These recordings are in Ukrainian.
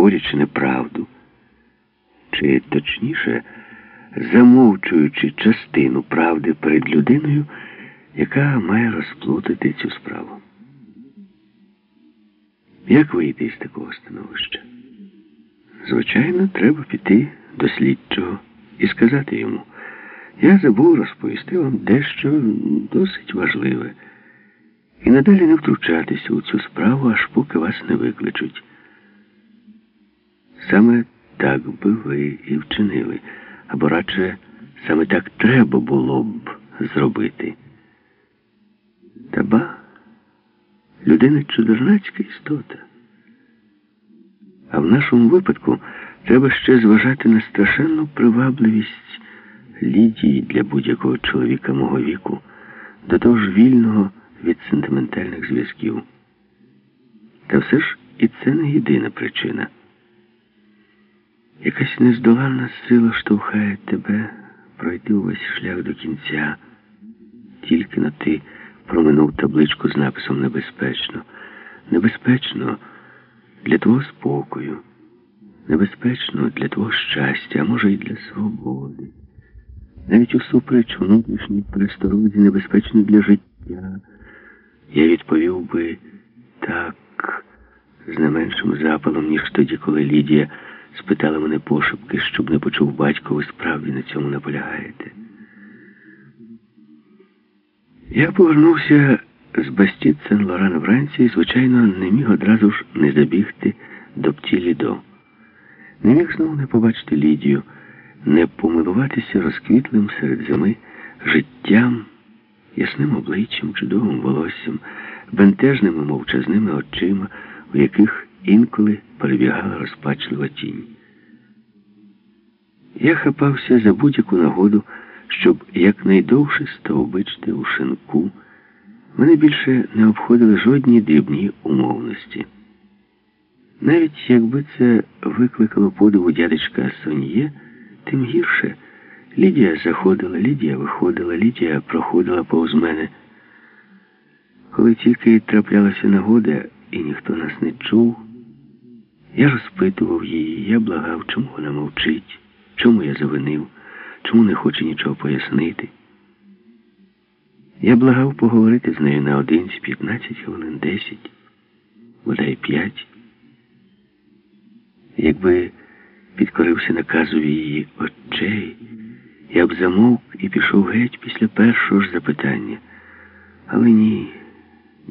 говорячи неправду, чи точніше, замовчуючи частину правди перед людиною, яка має розплутати цю справу. Як вийти із такого становища? Звичайно, треба піти до слідчого і сказати йому, я забув розповісти вам дещо досить важливе. І надалі не втручатися у цю справу, аж поки вас не викличуть. Саме так би ви і вчинили, або радше саме так треба було б зробити. Та ба, людина чудернацька істота. А в нашому випадку треба ще зважати на страшенну привабливість Лідії для будь-якого чоловіка мого віку, до того ж вільного від сентиментальних зв'язків. Та все ж і це не єдина причина. Якась нездоланна сила штовхає тебе пройти увесь шлях до кінця, тільки на ти проминув табличку з написом Небезпечно. Небезпечно для твого спокою, небезпечно для твого щастя, а може й для свободи. Навіть усупереч внутрішній пересторозі небезпечно для життя. Я відповів би так, з не меншим запалом, ніж тоді, коли Лідія спитала мене пошепки, щоб не почув батько, ви справді на цьому наполягаєте. Я повернувся з Бастіт сен лорана вранці і, звичайно, не міг одразу ж не забігти до птілі до. Не міг знову не побачити Лідію, не помилуватися розквітлим серед зими життям, ясним обличчям, чудовим волоссям, бентежними мовчазними очима, у яких інколи перебігала розпачлива тінь. Я хапався за будь-яку нагоду, щоб якнайдовше стовбичити у шинку. Мене більше не обходили жодні дрібні умовності. Навіть якби це викликало подиву дядечка Соньє, тим гірше. Лідія заходила, Лідія виходила, Лідія проходила повз мене. Коли тільки траплялася нагода і ніхто нас не чув, я розпитував її, я благав, чому вона мовчить, чому я завинив, чому не хоче нічого пояснити. Я благав поговорити з нею наодинці 15 хвилин, 10, бодай 5. Якби підкорився наказові її очей, я б замовк і пішов геть після першого ж запитання. Але ні,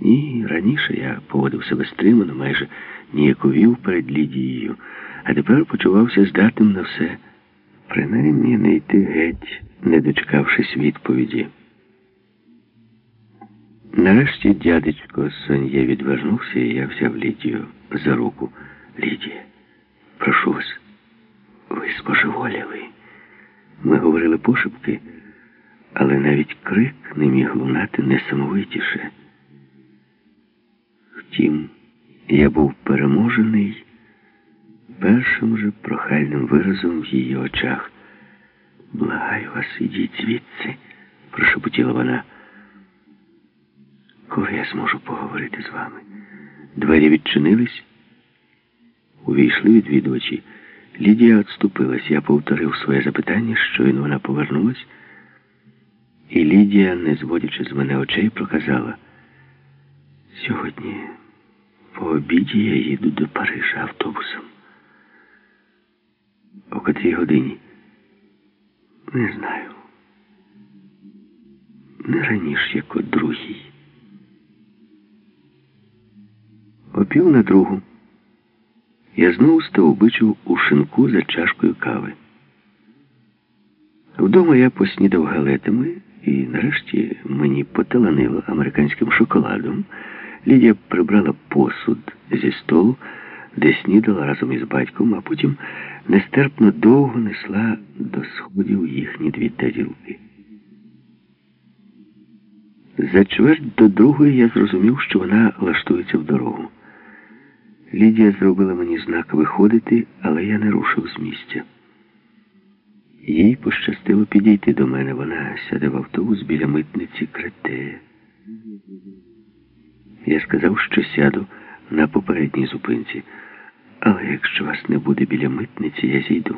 ні, раніше я поводив себе стримано, майже ніяковів перед Лідією, а тепер почувався здатним на все, принаймні не йти геть, не дочекавшись відповіді. Нарешті дядечко Сон'є відвернувся, і я взяв Лідію за руку. Лідія, прошу вас, ви споживоліли. Ми говорили пошепки, але навіть крик не міг лунати несамовитіше. Втім, я був переможений першим же прохальним виразом в її очах. Благаю вас, ідіть звідси, прошепотіла вона. Коли я зможу поговорити з вами? Двері відчинились, увійшли відвідувачі. Лідія відступилась. Я повторив своє запитання, щойно вона повернулась, і Лідія, не зводячи з мене очей, проказала, сьогодні по обіді я їду до Парижа автобусом. О котрій годині? Не знаю. Не раніше, як о другій. Опів на другу. Я знову стовбичив у шинку за чашкою кави. Вдома я поснідав галетами і нарешті мені поталанило американським шоколадом. Лідія прибрала посуд зі столу, де снідала разом із батьком, а потім нестерпно довго несла до сходів їхні дві тарілки. За чверть до другої я зрозумів, що вона лаштується в дорогу. Лідія зробила мені знак виходити, але я не рушив з місця. Їй пощастило підійти до мене. Вона сяде в автобус біля митниці крете. Я сказав, що сяду на попередній зупинці, Але якщо вас не буде біля митниці, я зійду.